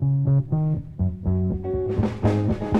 Thank you.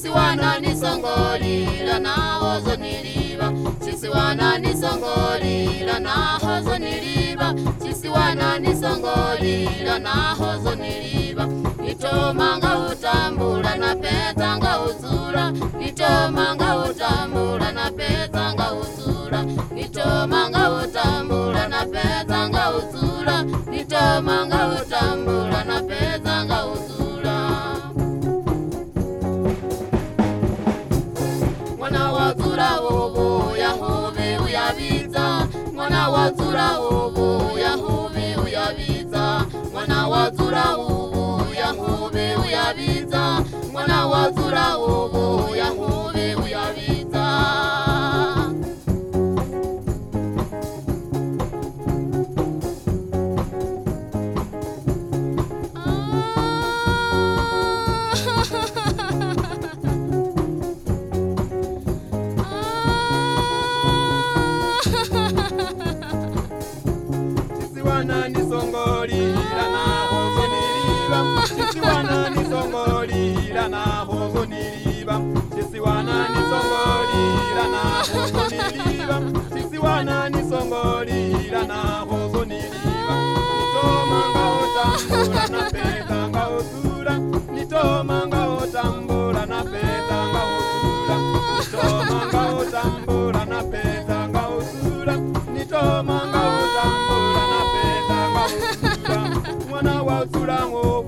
sisi wana ni songoli la na hozo niliba sisi wana ni songoli la na hozo niliba sisi wana ni songoli la na hozo niliba nitomanga utambula na petanga uzura nitomanga utambula na petanga uzura nitomanga wazula ubu yahove uyabiza. Mwana wazula ubu yahove uyabiza. Mwana wazula wana nisongolilana hongo niliba sisi wana na hongo niliba sisi wana nisongolilana hongo niliba sisi wana nisongolilana hongo niliba nitoma ngaotambula na pesa ngaotura nitoma wa otulango